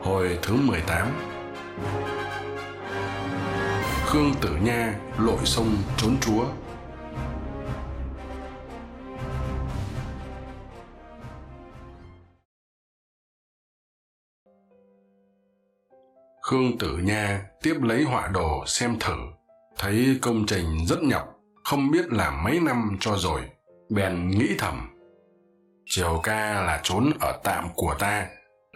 Hồi thứ 18 Khương Tử Nha lội sông trốn chúa. Khương Tử Nha tiếp lấy họa đồ xem thử, thấy công trình rất nhọc, không biết làm mấy năm cho rồi, bèn nghĩ thầm. Triều ca là trốn ở tạm của ta,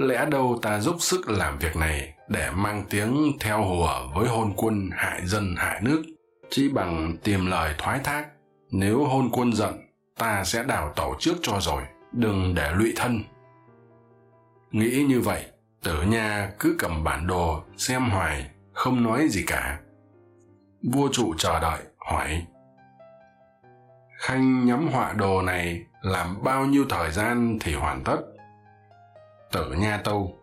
lẽ đâu ta dốc sức làm việc này để mang tiếng theo hùa với hôn quân hại dân hại nước, chỉ bằng tìm lời thoái thác. Nếu hôn quân giận, ta sẽ đào tẩu trước cho rồi, đừng để lụy thân. Nghĩ như vậy, tử nha cứ cầm bản đồ xem hoài không nói gì cả vua trụ chờ đợi hỏi khanh nhắm họa đồ này làm bao nhiêu thời gian thì hoàn tất tử nha tâu.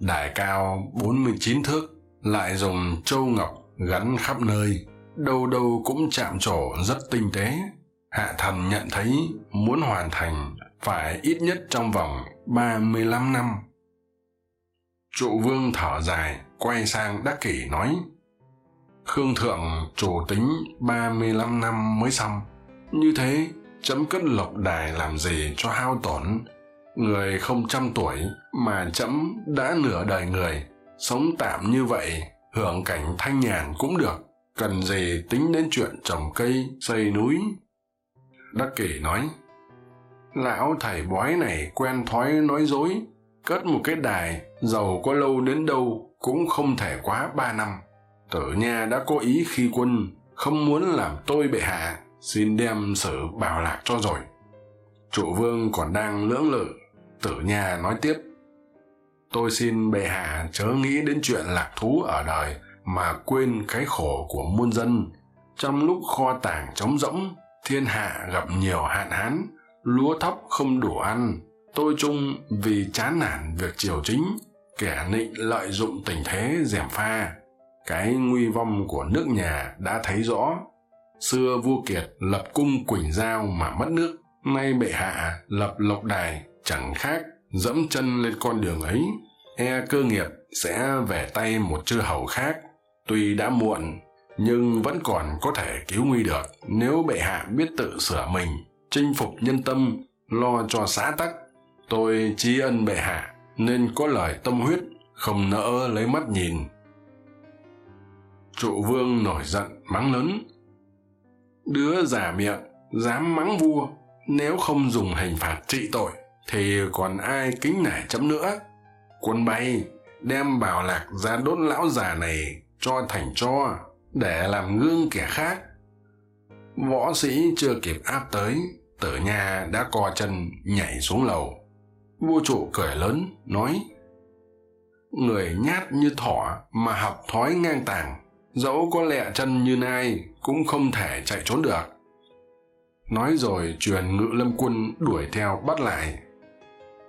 Đài cao bốn mươi chín thước, lại dùng châu ngọc gắn khắp nơi, đâu đâu cũng chạm trổ rất tinh tế. Hạ thần nhận thấy muốn hoàn thành phải ít nhất trong vòng ba mươi lăm năm. Trụ vương thở dài, quay sang đắc kỷ nói, khương thượng chủ tính ba mươi lăm năm mới xong. Như thế, chấm cất lộc đài làm gì cho hao tổn? Người không trăm tuổi mà trẫm đã nửa đời người, sống tạm như vậy, hưởng cảnh thanh nhàn cũng được, cần gì tính đến chuyện trồng cây, xây núi? Đắc kỷ nói, lão thầy bói này quen thói nói dối, cất một cái đài, giàu có lâu đến đâu cũng không thể quá ba năm. Tử nha đã có ý khi quân, không muốn làm tôi bệ hạ, xin đem sự bảo lạc cho rồi. Trụ vương còn đang lưỡng lự tử nha nói tiếp, tôi xin bệ hạ chớ nghĩ đến chuyện lạc thú ở đời mà quên cái khổ của muôn dân. Trong lúc kho tàng trống rỗng, thiên hạ gặp nhiều hạn hán, lúa thóc không đủ ăn. Tôi chung vì chán nản việc triều chính, kẻ nịnh lợi dụng tình thế gièm pha. Cái nguy vong của nước nhà đã thấy rõ. Xưa vua kiệt lập cung quỳnh giao mà mất nước, nay bệ hạ lập lộc đài chẳng khác, dẫm chân lên con đường ấy e cơ nghiệp sẽ về tay một chư hầu khác. Tuy đã muộn, nhưng vẫn còn có thể cứu nguy được. Nếu bệ hạ biết tự sửa mình, chinh phục nhân tâm, lo cho xã tắc, tôi tri ân bệ hạ, nên có lời tâm huyết, không nỡ lấy mắt nhìn. Trụ vương nổi giận, mắng lớn. Đứa giả miệng, dám mắng vua, nếu không dùng hình phạt trị tội thì còn ai kính nể chấm nữa? Quân bay, đem bảo lạc ra đốt lão già này cho thành cho, để làm gương kẻ khác. Võ sĩ chưa kịp áp tới, tử nha đã co chân nhảy xuống lầu. Vua trụ cười lớn, nói, người nhát như thỏ mà học thói ngang tàng, dẫu có lẹ chân như nai cũng không thể chạy trốn được. Nói rồi truyền ngự lâm quân đuổi theo bắt lại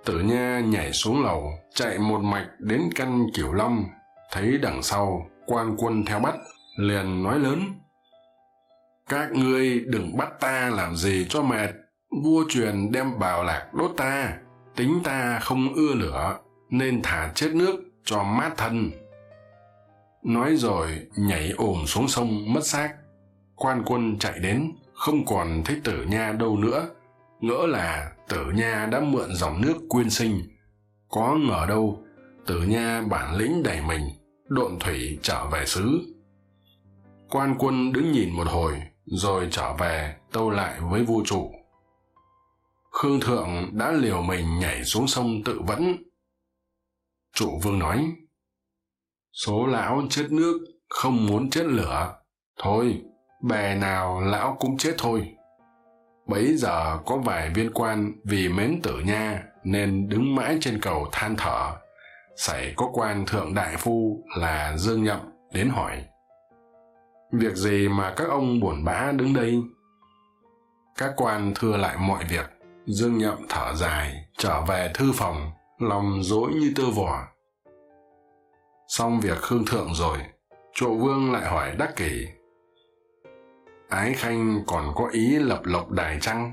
tử nha nhảy xuống lầu, chạy một mạch đến căn kiểu long thấy đằng sau quan quân theo bắt, liền nói lớn, các ngươi đừng bắt ta làm gì cho mệt, vua truyền đem bào lạc đốt ta, tính ta không ưa lửa, nên thả chết nước cho mát thân. Nói rồi nhảy ồm xuống sông mất xác. Quan quân chạy đến, không còn thấy tử nha đâu nữa, ngỡ là tử nha đã mượn dòng nước quyên sinh. Có ngờ đâu, tử nha bản lĩnh đẩy mình, độn thủy trở về xứ. Quan quân đứng nhìn một hồi, rồi trở về tâu lại với vua trụ. Khương thượng đã liều mình nhảy xuống sông tự vẫn. Trụ vương nói, số lão chết nước, không muốn chết lửa. Thôi, bè nào lão cũng chết thôi bấy giờ có vài viên quan vì mến tử nha nên đứng mãi trên cầu than thở. Xảy có quan thượng đại phu là dương nhậm đến hỏi, việc gì mà các ông buồn bã đứng đây? Các quan thưa lại mọi việc. Dương nhậm thở dài, trở về thư phòng, lòng dối như tơ vò. Xong việc khương thượng rồi trụ vương lại hỏi đắc kỷ ái khanh còn có ý lập lộc đài chăng?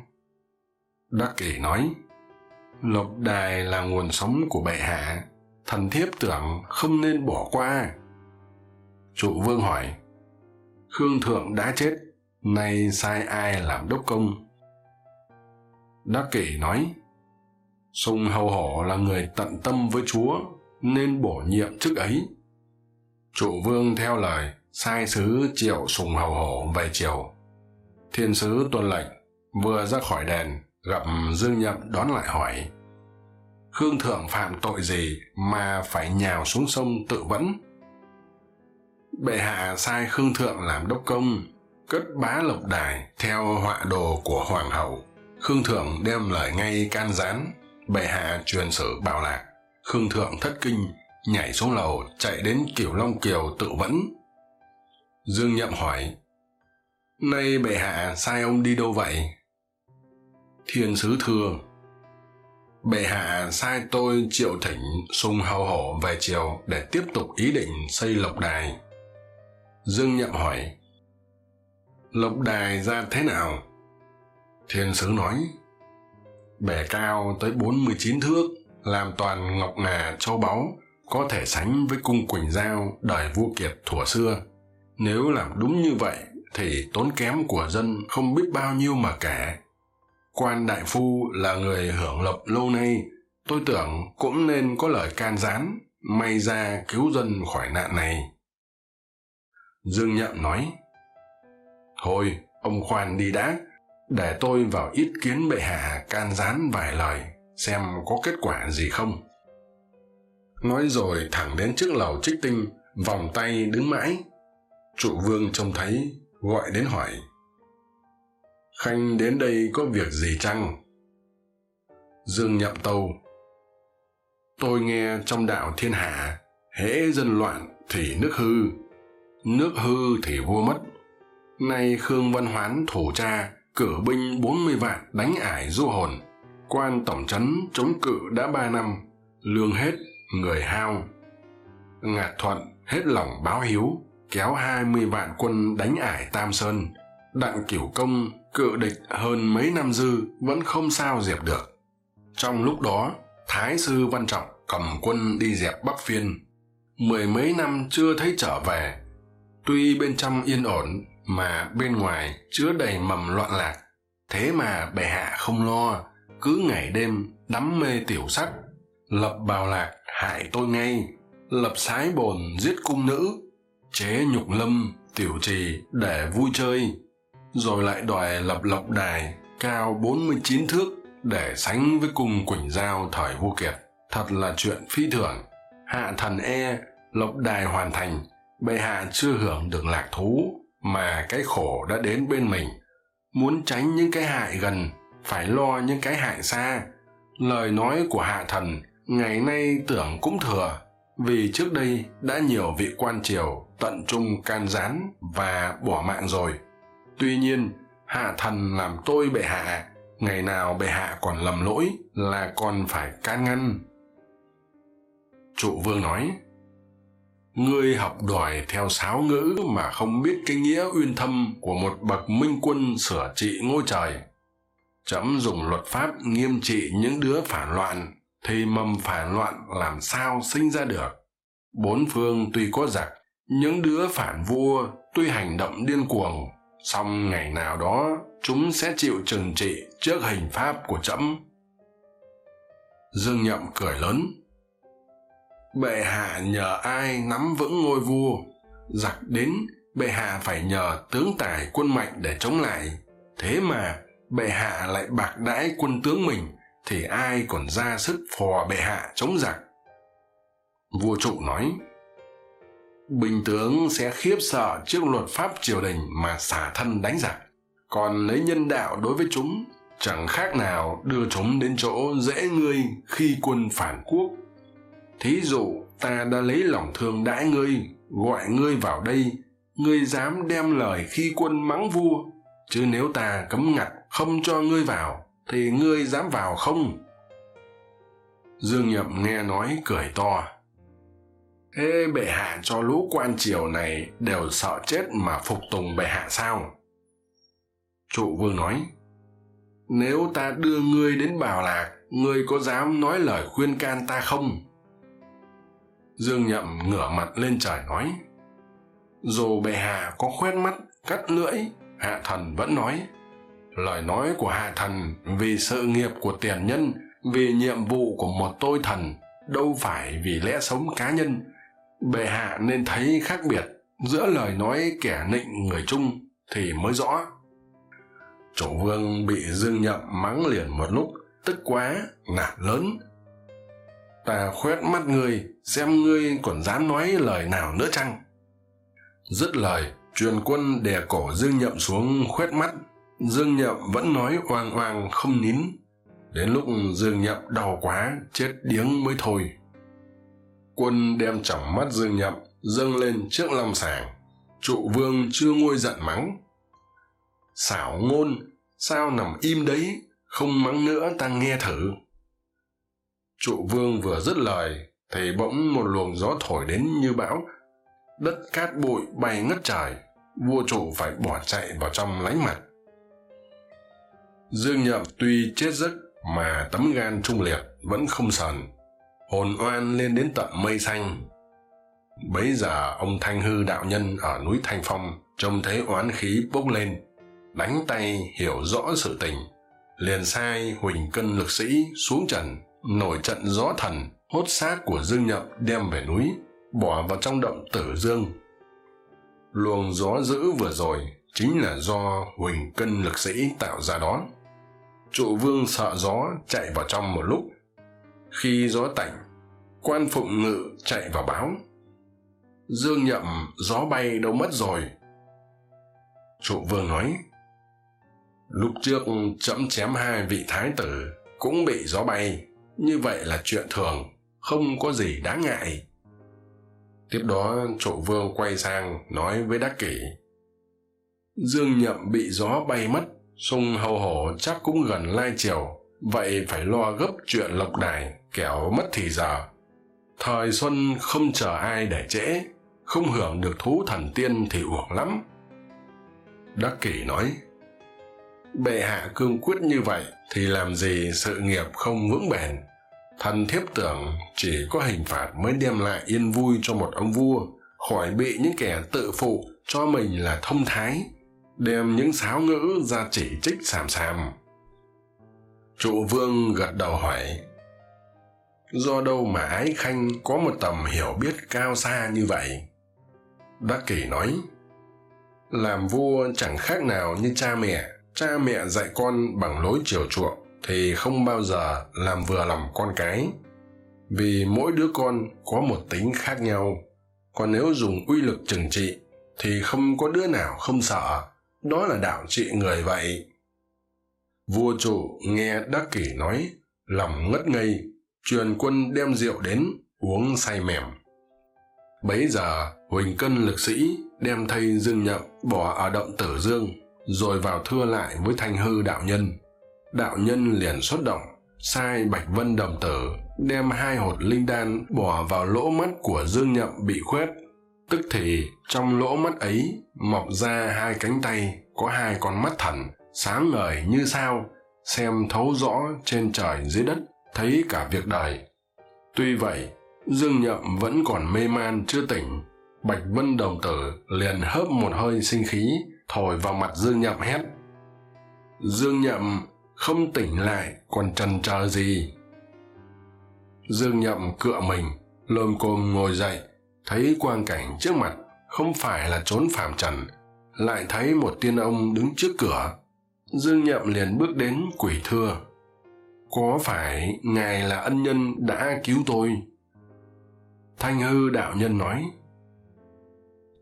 Đắc kỷ nói, lộc đài là nguồn sống của bệ hạ, thần thiếp tưởng không nên bỏ qua. Trụ vương hỏi, khương thượng đã chết, nay sai ai làm đốc công? Đắc kỷ nói, sùng hầu hổ là người tận tâm với chúa, nên bổ nhiệm chức ấy. Trụ vương theo lời sai sứ triệu sùng hầu hổ về triều. Thiên sứ tuân lệnh, vừa ra khỏi đền, gặp dương nhậm đón lại hỏi, khương thượng phạm tội gì mà phải nhào xuống sông tự vẫn? Bệ hạ sai khương thượng làm đốc công, cất bá lộc đài theo họa đồ của hoàng hậu. Khương thượng đem lời ngay can gián, bệ hạ truyền sử bảo lạc. Khương thượng thất kinh, nhảy xuống lầu, chạy đến kiểu long kiều tự vẫn dương nhậm hỏi, nay bệ hạ sai ông đi đâu vậy? Thiên sứ thưa, bệ hạ sai tôi triệu thỉnh sung hầu hổ về triều để tiếp tục ý định xây lộc đài. Dương nhậm hỏi, lộc đài ra thế nào? Thiên sứ nói, bể cao tới bốn mươi chín thước, làm toàn ngọc ngà, châu báu, có thể sánh với cung quỳnh giao, đời vua kiệt thuở xưa nếu làm đúng như vậy thì tốn kém của dân không biết bao nhiêu mà kể. Quan đại phu là người hưởng lộc lâu nay. Tôi tưởng cũng nên có lời can gián, may ra cứu dân khỏi nạn này. Dương nhậm nói, thôi, ông khoan đi đã. Để tôi vào ít kiến bệ hạ can gián vài lời, xem có kết quả gì không. Nói rồi thẳng đến trước lầu trích tinh, vòng tay đứng mãi trụ vương trông thấy, gọi đến hỏi. Khanh đến đây có việc gì chăng? Dương nhậm tâu. Tôi nghe trong đạo thiên hạ, hễ dân loạn thì nước hư nước hư thì vua mất. Nay khương văn hoán thủ cha cử binh bốn mươi vạn đánh ải du hồn. Quan tổng trấn chống cự đã ba năm, lương hết, người hao. Ngạt thuận, hết lòng báo hiếu kéo hai mươi vạn quân đánh ải tam sơn. Đặng cửu công, cự địch hơn mấy năm dư, vẫn không sao diệp được. Trong lúc đó, thái sư văn trọng cầm quân đi dẹp bắc phiên. Mười mấy năm chưa thấy trở về. Tuy bên trong yên ổn, mà bên ngoài chứa đầy mầm loạn lạc. Thế mà bệ hạ không lo, cứ ngày đêm đắm mê tiểu sắc. Lập bào lạc hại tôi ngay, lập sái bồn giết cung nữ chế nhục lâm, tiểu trì để vui chơi. Rồi lại đòi lập lộc đài, cao bốn mươi chín thước để sánh với cung quỳnh giao thời vua kiệt. Thật là chuyện phi thường. Hạ thần e lộc đài hoàn thành. Bệ hạ chưa hưởng được lạc thú, mà cái khổ đã đến bên mình. Muốn tránh những cái hại gần, phải lo những cái hại xa. Lời nói của hạ thần ngày nay tưởng cũng thừa, vì trước đây đã nhiều vị quan triều tận trung can gián và bỏ mạng rồi. Tuy nhiên, hạ thần làm tôi bệ hạ, ngày nào bệ hạ còn lầm lỗi là còn phải can ngăn. Trụ vương nói, ngươi học đòi theo sáo ngữ mà không biết cái nghĩa uyên thâm của một bậc minh quân sửa trị ngôi trời. Trẫm dùng luật pháp nghiêm trị những đứa phản loạn, thì mầm phản loạn làm sao sinh ra được? Bốn phương tuy có giặc những đứa phản vua tuy hành động điên cuồng, song ngày nào đó chúng sẽ chịu trừng trị trước hình pháp của trẫm. Dương nhậm cười lớn. Bệ hạ nhờ ai nắm vững ngôi vua? Giặc đến, bệ hạ phải nhờ tướng tài quân mạnh để chống lại. Thế mà bệ hạ lại bạc đãi quân tướng mình, thì ai còn ra sức phò bệ hạ chống giặc? Vua trụ nói bình tướng sẽ khiếp sợ trước luật pháp triều đình mà xả thân đánh giặc. Còn lấy nhân đạo đối với chúng, chẳng khác nào đưa chúng đến chỗ dễ ngươi khi quân phản quốc. Thí dụ, ta đã lấy lòng thương đãi ngươi, gọi ngươi vào đây, ngươi dám đem lời khi quân mắng vua. Chứ nếu ta cấm ngặt không cho ngươi vào, thì ngươi dám vào không? Dương nhậm nghe nói, cười to thế bệ hạ cho lũ quan triều này đều sợ chết mà phục tùng bệ hạ sao? Trụ vương nói, nếu ta đưa ngươi đến bảo lạc, ngươi có dám nói lời khuyên can ta không? Dương nhậm ngửa mặt lên trời nói, dù bệ hạ có khoét mắt, cắt lưỡi, hạ thần vẫn nói, lời nói của hạ thần vì sự nghiệp của tiền nhân, vì nhiệm vụ của một tôi thần, đâu phải vì lẽ sống cá nhân bệ hạ nên thấy khác biệt giữa lời nói kẻ nịnh người chung thì mới rõ. Chủ vương bị dương nhậm mắng liền một lúc, tức quá nạt lớn. Ta khoét mắt ngươi, xem ngươi còn dám nói lời nào nữa chăng? Dứt lời, truyền quân đè cổ dương nhậm xuống khoét mắt. Dương nhậm vẫn nói oang oang không nín. Đến lúc dương nhậm đau quá, chết điếng mới thôi quân đem chỏng mắt dương nhậm dâng lên trước long sàng. Trụ vương chưa nguôi giận mắng. Xảo ngôn, sao nằm im đấy, không mắng nữa, ta nghe thử. Trụ vương vừa dứt lời, thì bỗng một luồng gió thổi đến như bão. Đất cát bụi bay ngất trời, vua trụ phải bỏ chạy vào trong lánh mặt. Dương nhậm tuy chết giấc mà tấm gan trung liệt vẫn không sờn hồn oan lên đến tận mây xanh. Bấy giờ ông thanh hư đạo nhân ở núi thanh phong, trông thấy oán khí bốc lên, đánh tay hiểu rõ sự tình, liền sai huỳnh cân lực sĩ xuống trần, nổi trận gió thần, hốt xác của dương nhậm đem về núi, bỏ vào trong động tử dương. Luồng gió dữ vừa rồi chính là do huỳnh cân lực sĩ tạo ra đó. Trụ vương sợ gió chạy vào trong một lúc khi gió tạnh, quan phụng ngự chạy vào báo. Dương nhậm, gió bay đâu mất rồi? Trụ vương nói, lúc trước trẫm chém hai vị thái tử cũng bị gió bay, như vậy là chuyện thường, không có gì đáng ngại. Tiếp đó trụ vương quay sang nói với đắc kỷ, dương nhậm bị gió bay mất sung hầu hổ chắc cũng gần lai triều, vậy phải lo gấp chuyện lộc đài kẻo mất thì giờ. Thời xuân không chờ ai để trễ, không hưởng được thú thần tiên thì uổng lắm. Đắc kỷ nói, bệ hạ cương quyết như vậy thì làm gì sự nghiệp không vững bền? Thần thiếp tưởng chỉ có hình phạt mới đem lại yên vui cho một ông vua, khỏi bị những kẻ tự phụ cho mình là thông thái, đem những sáo ngữ ra chỉ trích xàm xàm. Trụ vương gật đầu hỏi do đâu mà ái khanh có một tầm hiểu biết cao xa như vậy? Đắc kỷ nói, làm vua chẳng khác nào như cha mẹ. Cha mẹ dạy con bằng lối chiều chuộng, thì không bao giờ làm vừa lòng con cái. Vì mỗi đứa con có một tính khác nhau. Còn nếu dùng uy lực trừng trị, thì không có đứa nào không sợ. Đó là đạo trị người vậy. Vua trụ nghe đắc kỷ nói, lòng ngất ngây truyền quân đem rượu đến, uống say mềm. Bấy giờ, huỳnh cân lực sĩ đem thây dương nhậm bỏ ở động tử dương, rồi vào thưa lại với thanh hư đạo nhân. Đạo nhân liền xuất động, sai bạch vân đồng tử đem hai hột linh đan bỏ vào lỗ mắt của dương nhậm bị khuyết tức thì, trong lỗ mắt ấy mọc ra hai cánh tay có hai con mắt thần sáng ngời như sao, xem thấu rõ trên trời dưới đất thấy cả việc đời tuy vậy, dương nhậm vẫn còn mê man chưa tỉnh. Bạch vân đồng tử liền hớp một hơi sinh khí, thổi vào mặt dương nhậm hét. Dương nhậm, không tỉnh lại còn trần trờ gì? Dương nhậm cựa mình, lồm cồm ngồi dậy, thấy quang cảnh trước mặt không phải là trốn phàm trần, lại thấy một tiên ông đứng trước cửa. Dương nhậm liền bước đến quỷ thưa có phải ngài là ân nhân đã cứu tôi? Thanh hư đạo nhân nói,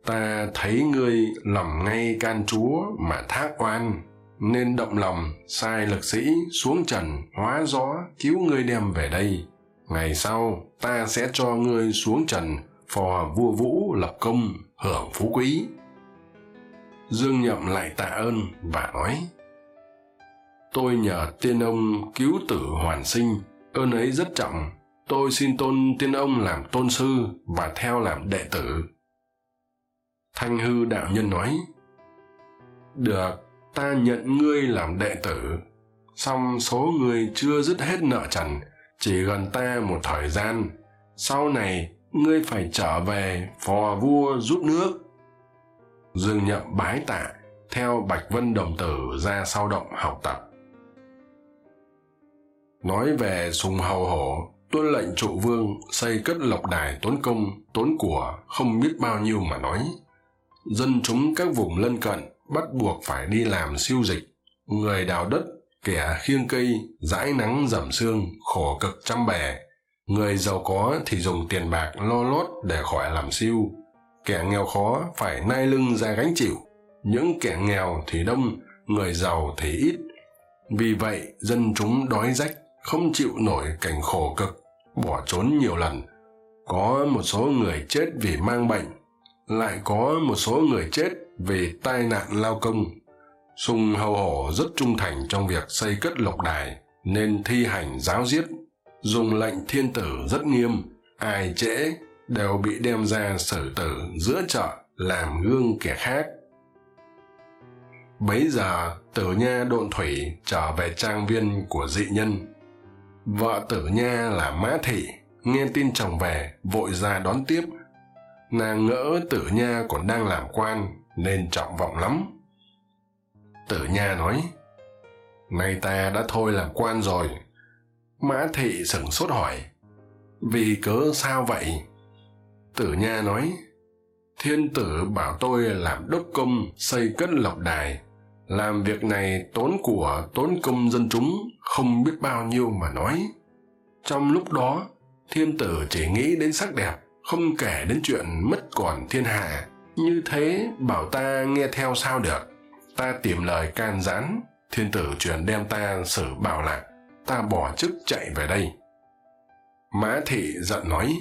ta thấy ngươi lầm ngay can chúa mà thác oan, nên động lòng, sai lực sĩ xuống trần, hóa gió, cứu ngươi đem về đây. Ngày sau, ta sẽ cho ngươi xuống trần, phò vua vũ lập công, hưởng phú quý. Dương nhậm lại tạ ơn và nói tôi nhờ tiên ông cứu tử hoàn sinh. Ơn ấy rất trọng. Tôi xin tôn tiên ông làm tôn sư và theo làm đệ tử. Thanh hư đạo nhân nói, được, ta nhận ngươi làm đệ tử. Song số người chưa dứt hết nợ trần, chỉ gần ta một thời gian. Sau này, ngươi phải trở về phò vua giúp nước. Dương nhậm bái tạ, theo bạch vân đồng tử ra sau động học tập nói về sùng hầu hổ, tuân lệnh trụ vương, xây cất lộc đài tốn công, tốn của, không biết bao nhiêu mà nói. Dân chúng các vùng lân cận bắt buộc phải đi làm siêu dịch, người đào đất, kẻ khiêng cây, dãi nắng dầm xương khổ cực trăm bề. người giàu có thì dùng tiền bạc lo lót để khỏi làm siêu. Kẻ nghèo khó phải nai lưng ra gánh chịu. Những kẻ nghèo thì đông, người giàu thì ít. Vì vậy, dân chúng đói rách không chịu nổi cảnh khổ cực bỏ trốn nhiều lần. Có một số người chết vì mang bệnh lại có một số người chết vì tai nạn lao công. Sùng hầu hổ rất trung thành trong việc xây cất lộc đài nên thi hành giáo diết, dùng lệnh thiên tử rất nghiêm. Ai trễ đều bị đem ra xử tử giữa chợ làm gương kẻ khác. Bấy giờ tử nha độn thủy trở về trang viên của dị nhân vợ tử nha là mã thị, nghe tin chồng về, vội ra đón tiếp. Nàng ngỡ tử nha còn đang làm quan, nên trọng vọng lắm. Tử nha nói, nay ta đã thôi làm quan rồi. Mã thị sửng sốt hỏi, vì cớ sao vậy? Tử nha nói, thiên tử bảo tôi làm đốc công xây cất lộc đài làm việc này tốn của, tốn công dân chúng không biết bao nhiêu mà nói. Trong lúc đó, thiên tử chỉ nghĩ đến sắc đẹp, không kể đến chuyện mất còn thiên hạ. Như thế, bảo ta nghe theo sao được? Ta tìm lời can gián, thiên tử truyền đem ta xử bảo lạc ta bỏ chức chạy về đây. Mã thị giận nói,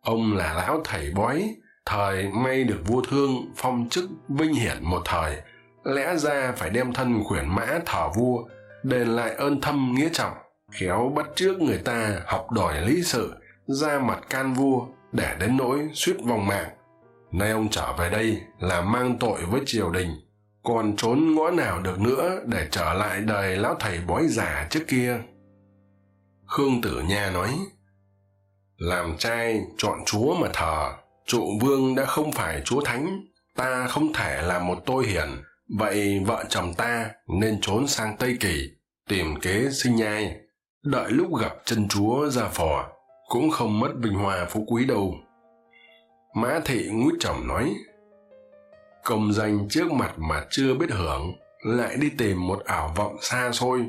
ông là lão thầy bói, thời may được vua thương phong chức vinh hiển một thời lẽ ra phải đem thân khuyển mã thờ vua, đền lại ơn thâm nghĩa trọng, khéo bắt trước người ta học đòi lý sự, ra mặt can vua để đến nỗi suýt vòng mạng. Nay ông trở về đây là mang tội với triều đình, còn trốn ngõ nào được nữa để trở lại đời lão thầy bói già trước kia? Khương tử nha nói, làm trai chọn chúa mà thờ, trụ vương đã không phải chúa thánh, ta không thể làm một tôi hiền vậy vợ chồng ta nên trốn sang tây kỳ, tìm kế sinh nhai. Đợi lúc gặp chân chúa ra phò, cũng không mất vinh hoa phú quý đâu. Mã thị ngút chồng nói, công danh trước mặt mà chưa biết hưởng, lại đi tìm một ảo vọng xa xôi.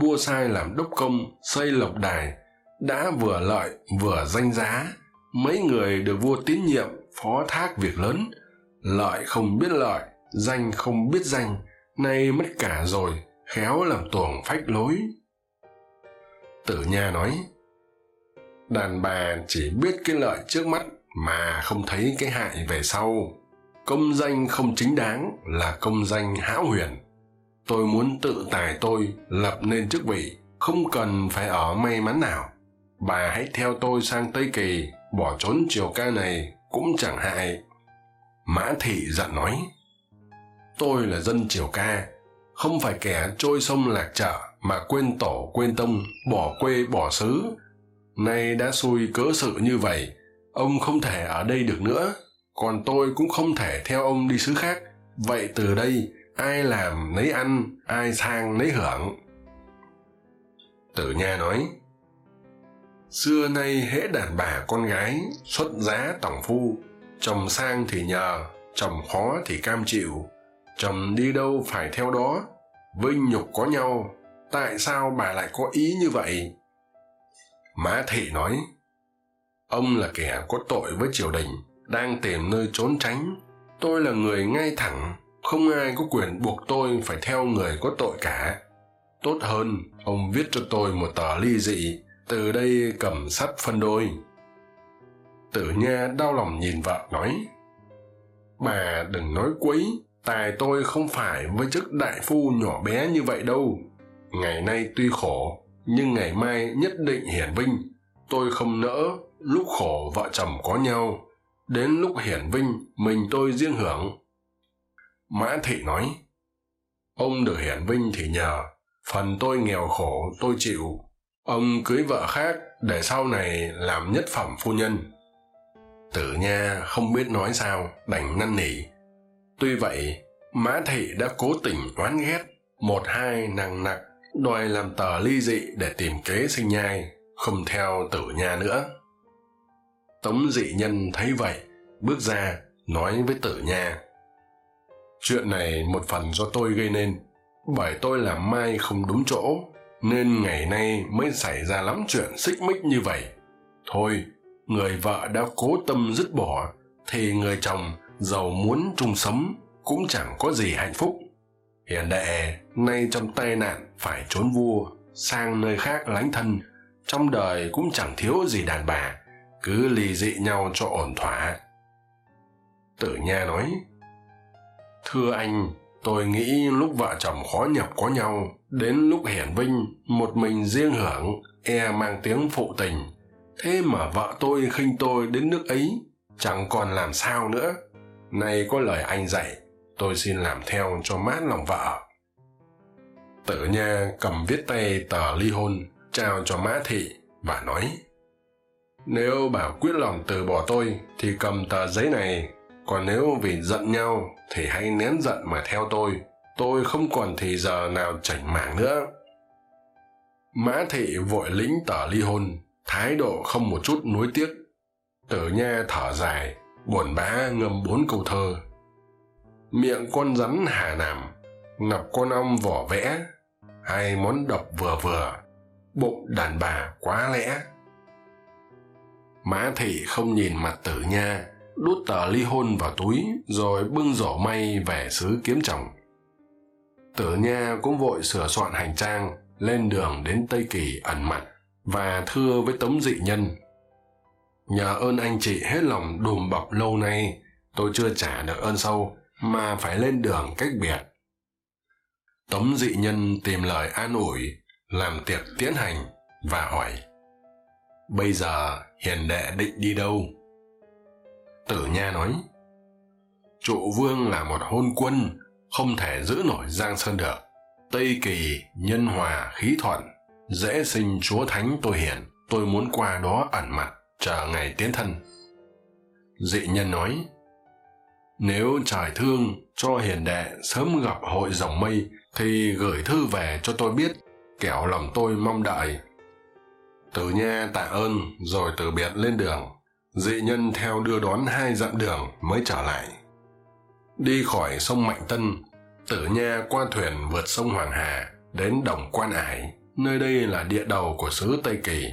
Vua sai làm đốc công, xây lộc đài, đã vừa lợi vừa danh giá. Mấy người được vua tín nhiệm, phó thác việc lớn, lợi không biết lợi danh không biết danh, nay mất cả rồi, khéo làm tuồng phách lối. Tử nha nói, đàn bà chỉ biết cái lợi trước mắt mà không thấy cái hại về sau. Công danh không chính đáng là công danh hão huyền. Tôi muốn tự tài tôi lập nên chức vị, không cần phải ở may mắn nào. Bà hãy theo tôi sang tây kỳ, bỏ trốn triều ca này cũng chẳng hại. Mã thị giận nói tôi là dân triều ca. Không phải kẻ trôi sông lạc chợ mà quên tổ, quên tông, bỏ quê, bỏ xứ. Nay đã xui cớ sự như vậy, ông không thể ở đây được nữa. Còn tôi cũng không thể theo ông đi xứ khác. Vậy từ đây, ai làm nấy ăn, ai sang nấy hưởng. Tử nha nói, xưa nay hễ đàn bà con gái xuất giá tổng phu, chồng sang thì nhờ, chồng khó thì cam chịu chồng đi đâu phải theo đó. Vinh nhục có nhau, tại sao bà lại có ý như vậy? Mã thị nói, ông là kẻ có tội với triều đình, đang tìm nơi trốn tránh. Tôi là người ngay thẳng, không ai có quyền buộc tôi phải theo người có tội cả. Tốt hơn, ông viết cho tôi một tờ ly dị, từ đây cầm sắt phân đôi. Tử nha đau lòng nhìn vợ nói, bà đừng nói quấy tài tôi không phải với chức đại phu nhỏ bé như vậy đâu. Ngày nay tuy khổ, nhưng ngày mai nhất định hiển vinh. Tôi không nỡ lúc khổ vợ chồng có nhau. Đến lúc hiển vinh, mình tôi riêng hưởng. Mã thị nói. Ông được hiển vinh thì nhờ. Phần tôi nghèo khổ, tôi chịu. Ông cưới vợ khác, để sau này làm nhất phẩm phu nhân. Tử nha không biết nói sao, đành năn nỉ tuy vậy, mã thị đã cố tình oán ghét một hai nặng nặc đòi làm tờ ly dị để tìm kế sinh nhai, không theo tử nha nữa. Tống dị nhân thấy vậy, bước ra nói với tử nha chuyện này một phần do tôi gây nên, bởi tôi làm mai không đúng chỗ, nên ngày nay mới xảy ra lắm chuyện xích mích như vậy. Thôi, người vợ đã cố tâm dứt bỏ, thì người chồng giàu muốn chung sống cũng chẳng có gì hạnh phúc. Hiền đệ nay trong tai nạn phải trốn vua, sang nơi khác lánh thân, trong đời cũng chẳng thiếu gì đàn bà, cứ lì dị nhau cho ổn thỏa. Tử nha nói, thưa anh, tôi nghĩ lúc vợ chồng khó nhập có nhau, đến lúc hiển vinh, một mình riêng hưởng e mang tiếng phụ tình. Thế mà vợ tôi khinh tôi đến nước ấy, chẳng còn làm sao nữa nay có lời anh dạy, tôi xin làm theo cho mát lòng vợ. Tử nha cầm viết tay tờ ly hôn, trao cho mã thị và nói, nếu bà quyết lòng từ bỏ tôi thì cầm tờ giấy này, còn nếu vì giận nhau thì hãy nén giận mà theo tôi tôi không còn thì giờ nào chảnh mảng nữa. Mã thị vội lĩnh tờ ly hôn, thái độ không một chút nuối tiếc. Tử nha thở dài buồn bã ngâm bốn câu thơ. Miệng con rắn hà nằm ngập con ong vỏ vẽ. Hai món độc vừa vừa, bụng đàn bà quá lẽ. Mã thị không nhìn mặt tử nha, đút tờ ly hôn vào túi, rồi bưng rổ may về xứ kiếm chồng. Tử nha cũng vội sửa soạn hành trang, lên đường đến tây kỳ ẩn mặt và thưa với tống dị nhân nhờ ơn anh chị hết lòng đùm bọc lâu nay. Tôi chưa trả được ơn sâu, mà phải lên đường cách biệt. Tống dị nhân tìm lời an ủi, làm tiệc tiến hành và hỏi, bây giờ hiền đệ định đi đâu? Tử nha nói, trụ vương là một hôn quân, không thể giữ nổi giang sơn được. Tây kỳ, nhân hòa khí thuận, dễ sinh chúa thánh tôi hiển tôi muốn qua đó ẩn mặt chờ ngày tiến thân. Dị nhân nói, nếu trời thương cho hiền đệ sớm gặp hội dòng mây, thì gửi thư về cho tôi biết, kẻo lòng tôi mong đợi. Từ nha tạ ơn rồi từ biệt lên đường. Dị nhân theo đưa đón hai dặm đường mới trở lại. Đi khỏi sông mạnh tân, tử nha qua thuyền vượt sông hoàng hà đến đồng quan ải nơi đây là địa đầu của xứ tây kỳ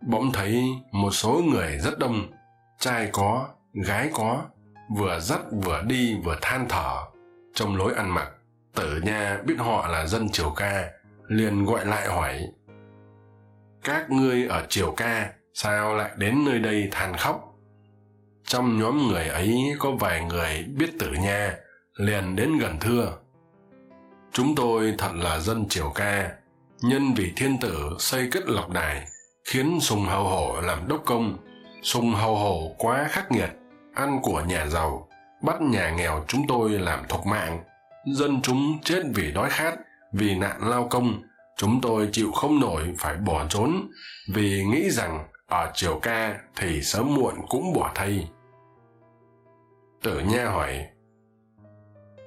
bỗng thấy một số người rất đông, trai có, gái có, vừa dắt vừa đi vừa than thở. Trong lối ăn mặc, tử nha biết họ là dân triều ca, liền gọi lại hỏi, các ngươi ở triều ca, sao lại đến nơi đây than khóc? Trong nhóm người ấy có vài người biết tử nha, liền đến gần thưa, chúng tôi thật là dân triều ca, nhân vì thiên tử xây cất lọc đài khiến sùng hầu hổ làm đốc công. Sùng hầu hổ quá khắc nghiệt, ăn của nhà giàu, bắt nhà nghèo chúng tôi làm thục mạng. Dân chúng chết vì đói khát, vì nạn lao công. Chúng tôi chịu không nổi, phải bỏ trốn. Vì nghĩ rằng ở triều ca thì sớm muộn cũng bỏ thây tử nha hỏi,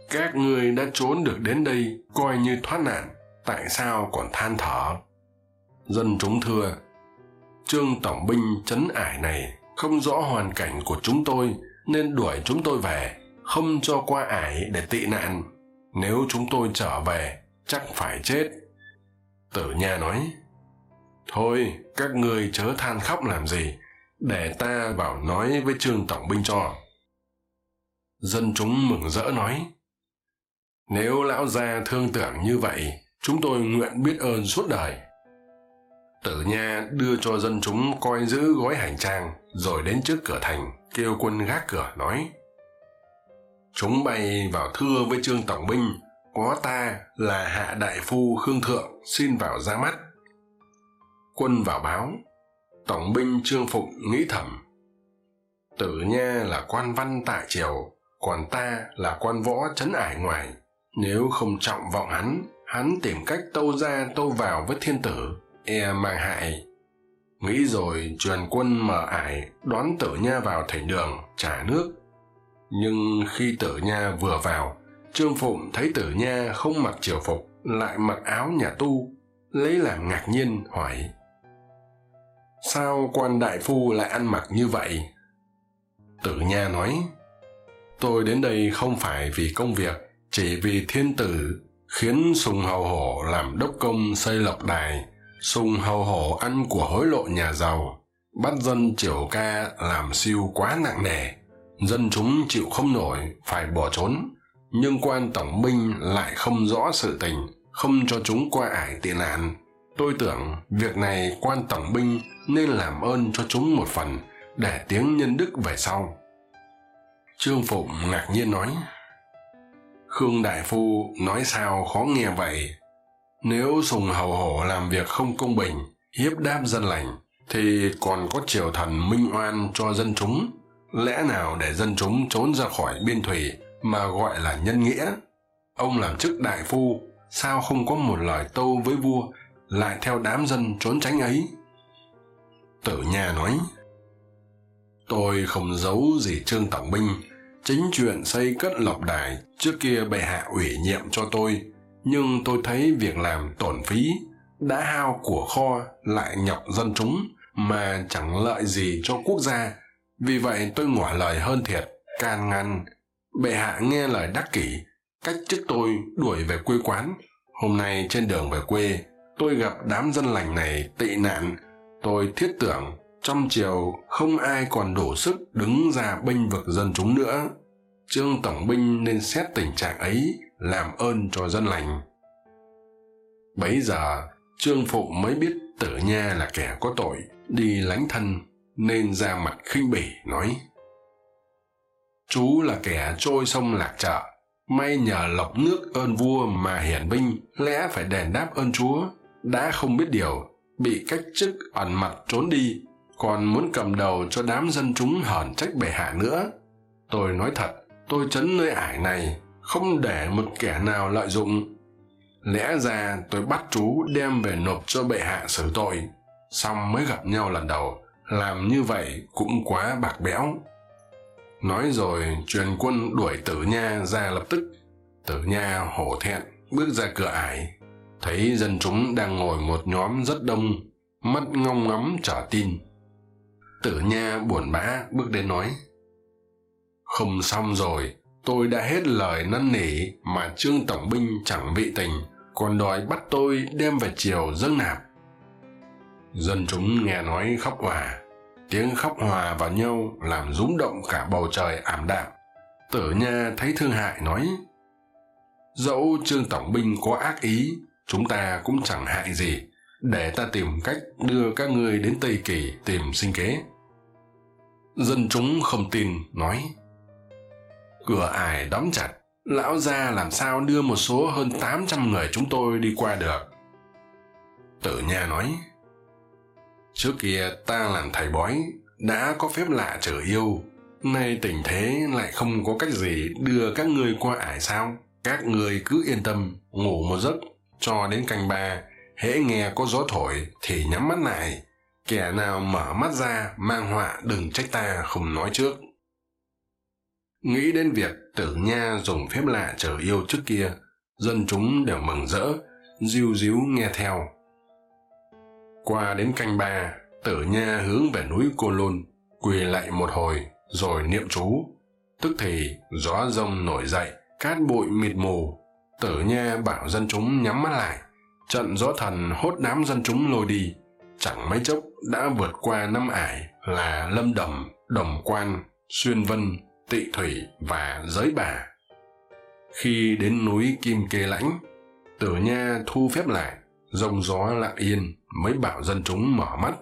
các ngươi đã trốn được đến đây coi như thoát nạn, tại sao còn than thở? Dân chúng thưa trương tổng binh trấn ải này không rõ hoàn cảnh của chúng tôi nên đuổi chúng tôi về, không cho qua ải để tị nạn. Nếu chúng tôi trở về, chắc phải chết. Tử nha nói, thôi, các ngươi chớ than khóc làm gì, để ta vào nói với trương tổng binh cho. Dân chúng mừng rỡ nói, nếu lão gia thương tưởng như vậy, chúng tôi nguyện biết ơn suốt đời tử nha đưa cho dân chúng coi giữ gói hành trang, rồi đến trước cửa thành, kêu quân gác cửa, nói, chúng bay vào thưa với trương tổng binh, có ta là hạ đại phu khương thượng xin vào ra mắt. Quân vào báo, tổng binh trương phụng nghĩ thầm, tử nha là quan văn tại triều, còn ta là quan võ trấn ải ngoài. Nếu không trọng vọng hắn hắn tìm cách tâu ra tâu vào với thiên tử e mang hại nghĩ rồi truyền quân mở ải đón tử nha vào thành đường trả nước. Nhưng khi tử nha vừa vào, trương phụng thấy tử nha không mặc triều phục, lại mặc áo nhà tu, lấy làm ngạc nhiên, hỏi, sao quan đại phu lại ăn mặc như vậy? Tử nha nói, tôi đến đây không phải vì công việc, chỉ vì thiên tử, khiến sùng hầu hổ làm đốc công xây lộc đài sùng hầu hổ ăn của hối lộ nhà giàu. Bắt dân triều ca làm siêu quá nặng nề. Dân chúng chịu không nổi, phải bỏ trốn. Nhưng quan tổng binh lại không rõ sự tình, không cho chúng qua ải tị nạn. Tôi tưởng việc này quan tổng binh nên làm ơn cho chúng một phần, để tiếng nhân đức về sau. Trương phụng ngạc nhiên nói, khương đại phu nói sao khó nghe vậy? Nếu sùng hầu hổ làm việc không công bình, hiếp đáp dân lành, thì còn có triều thần minh oan cho dân chúng. Lẽ nào để dân chúng trốn ra khỏi biên thủy mà gọi là nhân nghĩa? Ông làm chức đại phu, sao không có một lời tâu với vua, lại theo đám dân trốn tránh ấy? Tử nha nói, tôi không giấu gì trương tổng binh. Chính chuyện xây cất lộc đài trước kia bệ hạ ủy nhiệm cho tôi nhưng tôi thấy việc làm tổn phí, đã hao của kho lại nhọc dân chúng mà chẳng lợi gì cho quốc gia. Vì vậy tôi ngỏ lời hơn thiệt, can ngăn. Bệ hạ nghe lời đắc kỷ, cách chức tôi đuổi về quê quán. Hôm nay trên đường về quê, tôi gặp đám dân lành này tị nạn. Tôi thiết tưởng trong triều không ai còn đủ sức đứng ra bênh vực dân chúng nữa. Trương tổng binh nên xét tình trạng ấy làm ơn cho dân lành. Bấy giờ trương phụ mới biết tử nha là kẻ có tội đi lánh thân nên ra mặt khinh bỉ nói chú là kẻ trôi sông lạc chợ, may nhờ lọc nước ơn vua mà hiển binh lẽ phải đền đáp ơn chúa. Đã không biết điều bị cách chức ẩn mặt trốn đi còn muốn cầm đầu cho đám dân chúng hờn trách bệ hạ nữa. Tôi nói thật tôi chấn nơi ải này không để một kẻ nào lợi dụng. Lẽ ra tôi bắt chú đem về nộp cho bệ hạ xử tội, xong mới gặp nhau lần đầu. Làm như vậy cũng quá bạc bẽo. Nói rồi, truyền quân đuổi tử nha ra lập tức. Tử nha hổ thẹn, bước ra cửa ải. Thấy dân chúng đang ngồi một nhóm rất đông, mắt ngông ngắm chờ tin. Tử nha buồn bã bước đến nói, không xong rồi tôi đã hết lời năn nỉ mà trương tổng binh chẳng vị tình, còn đòi bắt tôi đem về triều dâng nạp. Dân chúng nghe nói khóc hòa, tiếng khóc hòa vào nhau làm rúng động cả bầu trời ảm đạm. Tử nha thấy thương hại nói, dẫu trương tổng binh có ác ý, chúng ta cũng chẳng hại gì, để ta tìm cách đưa các ngươi đến tây kỳ tìm sinh kế. Dân chúng không tin, nói cửa ải đóng chặt. Lão gia làm sao đưa một số hơn tám trăm người chúng tôi đi qua được? Tử nha nói, trước kia ta làm thầy bói, đã có phép lạ trở yêu. Nay tình thế lại không có cách gì đưa các ngươi qua ải sao? Các ngươi cứ yên tâm, ngủ một giấc, cho đến canh ba. Hễ nghe có gió thổi thì nhắm mắt lại. Kẻ nào mở mắt ra, mang họa đừng trách ta không nói trước nghĩ đến việc tử nha dùng phép lạ chờ yêu trước kia, dân chúng đều mừng rỡ diu díu nghe theo. Qua đến canh ba, tử nha hướng về núi Côn lôn, quỳ lạy một hồi rồi niệm chú. Tức thì gió rông nổi dậy, cát bụi mịt mù. Tử nha bảo dân chúng nhắm mắt lại, trận gió thần hốt đám dân chúng lôi đi. Chẳng mấy chốc đã vượt qua năm ải là lâm đầm, đồng quan, xuyên vân tị thủy và giới bà. Khi đến núi kim kê lãnh, tử nha thu phép lại, rông gió lặng yên mới bảo dân chúng mở mắt.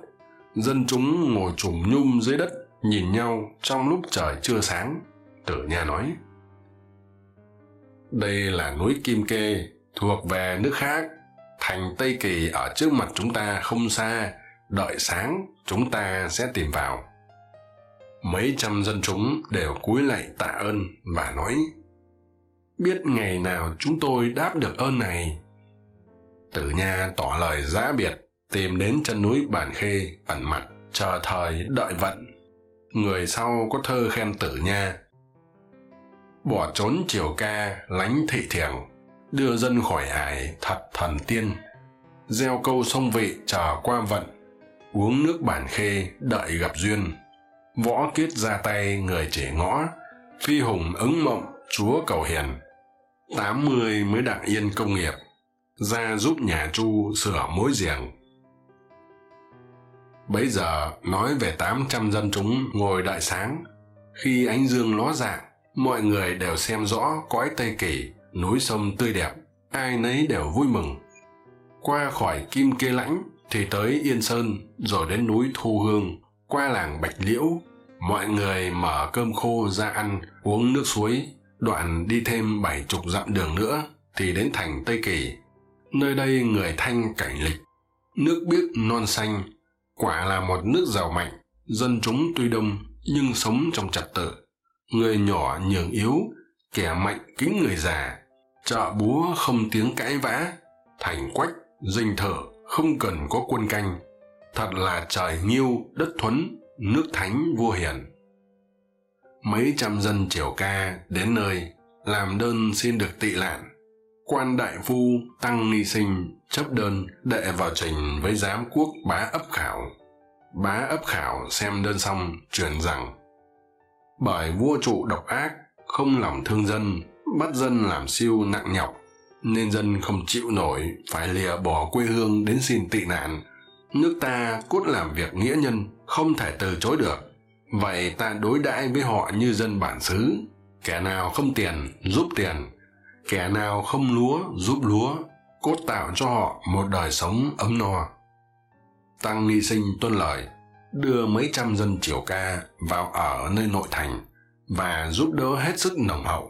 Dân chúng ngồi trùm nhum dưới đất, nhìn nhau trong lúc trời chưa sáng, tử nha nói. Đây là núi kim kê, thuộc về nước khác. Thành tây kỳ ở trước mặt chúng ta không xa, đợi sáng chúng ta sẽ tìm vào mấy trăm dân chúng đều cúi lạy tạ ơn và nói, biết ngày nào chúng tôi đáp được ơn này? Tử nha tỏ lời giã biệt, tìm đến chân núi bản khê ẩn mặt chờ thời đợi vận. Người sau có thơ khen tử nha, bỏ trốn triều ca lánh thị thiểng đưa dân khỏi ải thật thần tiên, gieo câu sông vị chờ qua vận, uống nước bản khê đợi gặp duyên võ kiết ra tay, người trẻ ngõ. Phi hùng ứng mộng, chúa cầu hiền. Tám mươi mới đặng yên công nghiệp. Ra giúp nhà chu sửa mối giềng. Bấy giờ, nói về tám trăm dân chúng ngồi đợi sáng. Khi ánh dương ló dạng mọi người đều xem rõ cõi tây kỳ, núi sông tươi đẹp, ai nấy đều vui mừng. Qua khỏi kim kê lãnh thì tới yên sơn, rồi đến núi thu hương, qua làng bạch liễu mọi người mở cơm khô ra ăn, uống nước suối, đoạn đi thêm bảy chục dặm đường nữa thì đến thành tây kỳ. Nơi đây người thanh cảnh lịch, nước biếc non xanh, quả là một nước giàu mạnh, dân chúng tuy đông nhưng sống trong trật tự. Người nhỏ nhường yếu, kẻ mạnh kính người già, chợ búa không tiếng cãi vã, thành quách, dinh thở không cần có quân canh. Thật là trời nghiêu, đất thuấn nước thánh vua hiền. Mấy trăm dân triều ca đến nơi, làm đơn xin được tị nạn. Quan đại phu tăng ni sinh, chấp đơn đệ vào trình với giám quốc bá ấp khảo. Bá ấp khảo xem đơn xong, truyền rằng, bởi vua trụ độc ác, không lòng thương dân, bắt dân làm siêu nặng nhọc, nên dân không chịu nổi, phải lìa bỏ quê hương đến xin tị nạn. Nước ta cốt làm việc nghĩa nhân không thể từ chối được. Vậy ta đối đãi với họ như dân bản xứ. Kẻ nào không tiền, giúp tiền. Kẻ nào không lúa, giúp lúa, cốt tạo cho họ một đời sống ấm no. Tăng ni sinh tuân lời, đưa mấy trăm dân triều ca vào ở nơi nội thành và giúp đỡ hết sức nồng hậu.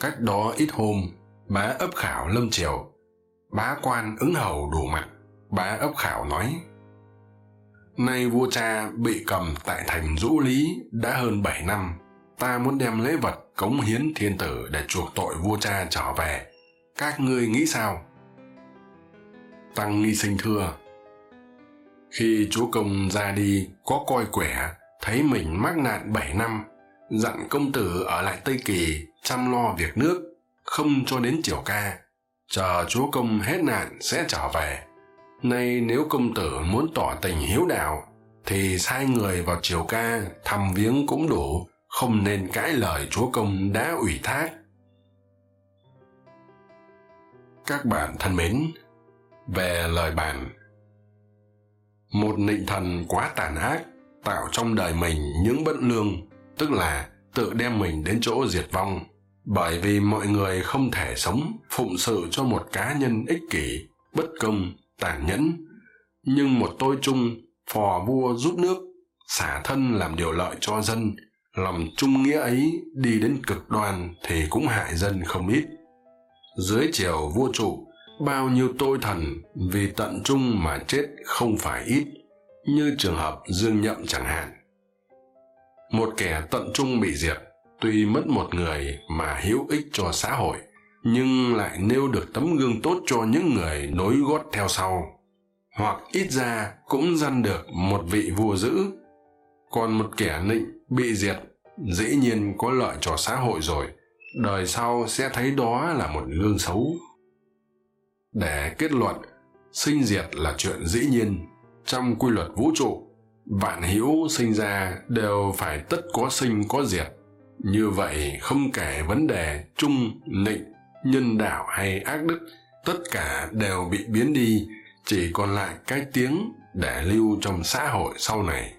Cách đó ít hôm, bá ấp khảo lâm triều. Bá quan ứng hầu đủ mặt, bá ấp khảo nói nay vua cha bị cầm tại thành dũ lý đã hơn bảy năm. Ta muốn đem lễ vật cống hiến thiên tử để chuộc tội vua cha trở về. Các ngươi nghĩ sao? Tăng nghi sinh thưa, khi chúa công ra đi có coi quẻ, thấy mình mắc nạn bảy năm, dặn công tử ở lại tây kỳ chăm lo việc nước, không cho đến triều ca, chờ chúa công hết nạn sẽ trở về nay nếu công tử muốn tỏ tình hiếu đạo, thì sai người vào triều ca thăm viếng cũng đủ, không nên cãi lời chúa công đã ủy thác. Các bạn thân mến, về lời bàn. Một nịnh thần quá tàn ác tạo trong đời mình những bất lương, tức là tự đem mình đến chỗ diệt vong, bởi vì mọi người không thể sống phụng sự cho một cá nhân ích kỷ, bất công tàn nhẫn. Nhưng một tôi chung, phò vua giúp nước, xả thân làm điều lợi cho dân. Lòng trung nghĩa ấy đi đến cực đoan thì cũng hại dân không ít. Dưới triều vua trụ, bao nhiêu tôi thần vì tận trung mà chết không phải ít, như trường hợp dương nhậm chẳng hạn. Một kẻ tận trung bị diệt, tuy mất một người mà hữu ích cho xã hội nhưng lại nêu được tấm gương tốt cho những người nối gót theo sau. Hoặc ít ra cũng dăn được một vị vua dữ. Còn một kẻ nịnh, bị diệt, dĩ nhiên có lợi cho xã hội rồi. Đời sau sẽ thấy đó là một gương xấu. Để kết luận, sinh diệt là chuyện dĩ nhiên. Trong quy luật vũ trụ, vạn hữu sinh ra đều phải tất có sinh có diệt. Như vậy không kể vấn đề trung nịnh nhân đạo hay ác đức, tất cả đều bị biến đi, chỉ còn lại cái tiếng để lưu trong xã hội sau này.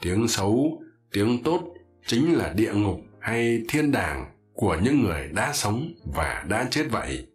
Tiếng xấu, tiếng tốt chính là địa ngục hay thiên đàng của những người đã sống và đã chết vậy.